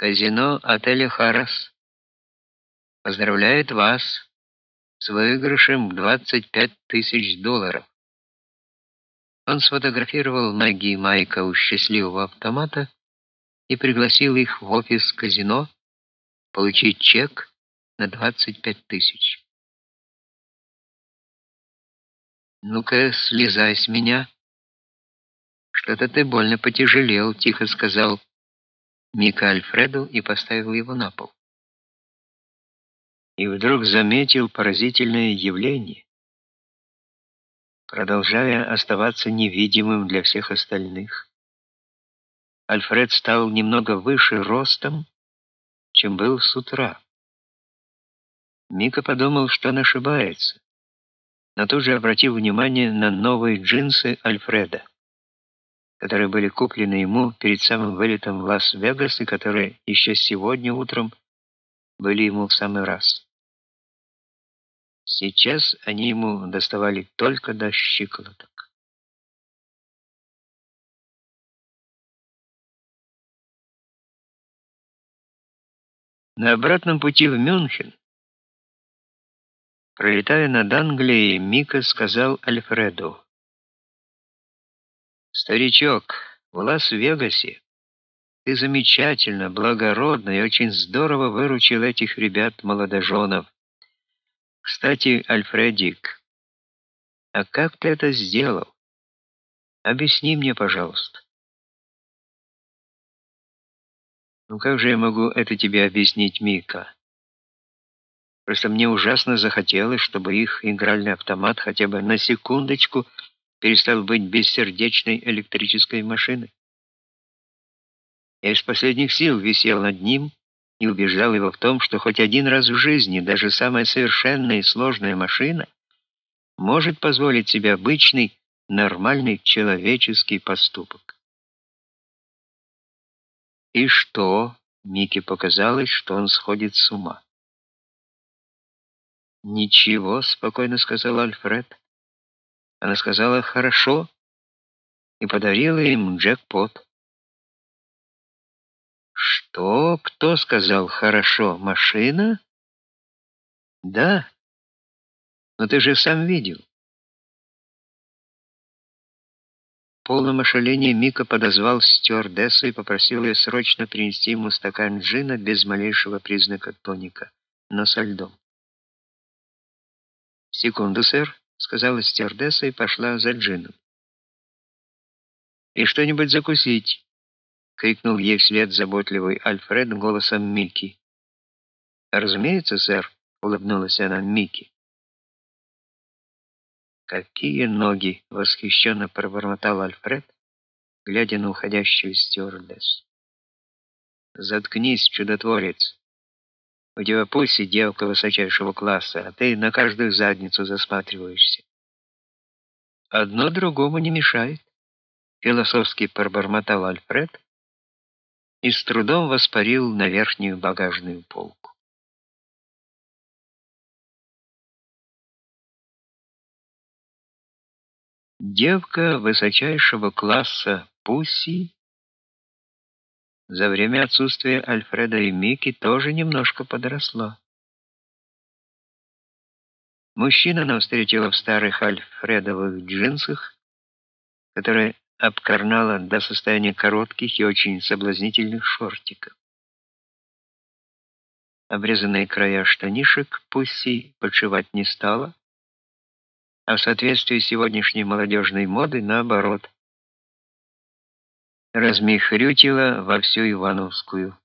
Казино отеля Харрас поздравляет вас с выигрышем в 25 тысяч долларов. Он сфотографировал Мэгги и Майка у счастливого автомата и пригласил их в офис казино получить чек на 25 тысяч. «Ну-ка, слезай с меня. Что-то ты больно потяжелел», — тихо сказал Мика Альфреду и поставил его на пол. И вдруг заметил поразительное явление. Продолжая оставаться невидимым для всех остальных, Альфред стал немного выше ростом, чем был с утра. Мика подумал, что он ошибается, но тут же обратил внимание на новые джинсы Альфреда которые были куплены ему перед самым вылетом в Лас-Вегас и которые еще сегодня утром были ему в самый раз. Сейчас они ему доставали только до щиколоток. На обратном пути в Мюнхен, пролетая над Англией, Мика сказал Альфреду: Старичок, в Лас-Вегасе ты замечательно, благородно и очень здорово выручил этих ребят-молодоженов. Кстати, Альфредик, а как ты это сделал? Объясни мне, пожалуйста. Ну как же я могу это тебе объяснить, Мика? Просто мне ужасно захотелось, чтобы их игральный автомат хотя бы на секундочку перестал быть бессердечной электрической машиной. Я из последних сил висел над ним и убеждал его в том, что хоть один раз в жизни даже самая совершенная и сложная машина может позволить себе обычный, нормальный человеческий поступок. И что? Мике показалось, что он сходит с ума. «Ничего», — спокойно сказал Альфред. Она сказала «хорошо» и подарила им джекпот. Что? Кто сказал «хорошо»? Машина? Да. Но ты же сам видел. В полном ошалении Мика подозвал стюардессу и попросил ее срочно принести ему стакан джина без малейшего признака тоника, но со льдом. «Секунду, сэр», сказала стюардесса и пошла за джином. «И что-нибудь закусить!» — крикнул ей вслед заботливый Альфред голосом Микки. «Разумеется, сэр», — улыбнулась она Микки. «Какие ноги!» — восхищенно пробормотал Альфред, глядя на уходящую стюардессу. «Заткнись, чудотворец!» У тебя пусть и девка высочайшего класса, а ты на каждую задницу засматриваешься. Одно другому не мешает, философски пробормотал Альфред и с трудом воспарил на верхнюю багажную полку. Девка высочайшего класса Пусси за время отсутствия Альфреда и Мики тоже немножко подросла. Мужчина она встретила в старых альфредовых джинсах, которые обкорнала до состояния коротких и очень соблазнительных шортиков. Обрезанные края штанишек Пусси подшивать не стала, а в соответствии с сегодняшней молодежной модой наоборот – размехрютила во всю Ивановскую.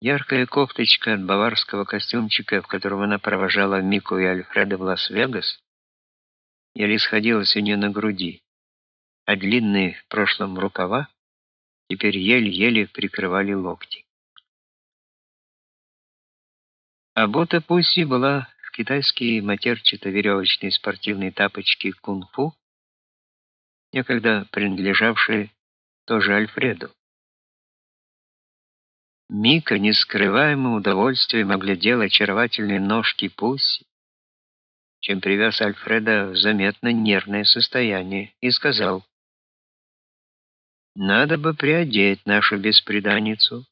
Яркая кофточка от баварского костюмчика, в котором она провожала Мику и Альфреда в Лас-Вегас, еле сходилась у нее на груди, а длинные в прошлом рукава теперь еле-еле прикрывали локти. А бота Пусси была в китайские матерчато-веревочные спортивные тапочки кунг-фу, некогда принадлежавшие тоже Альфреду. Мика нескрываемым удовольствием оглядел очаровательные ножки Пусси, чем привез Альфреда в заметно нервное состояние, и сказал, «Надо бы приодеть нашу бесприданницу,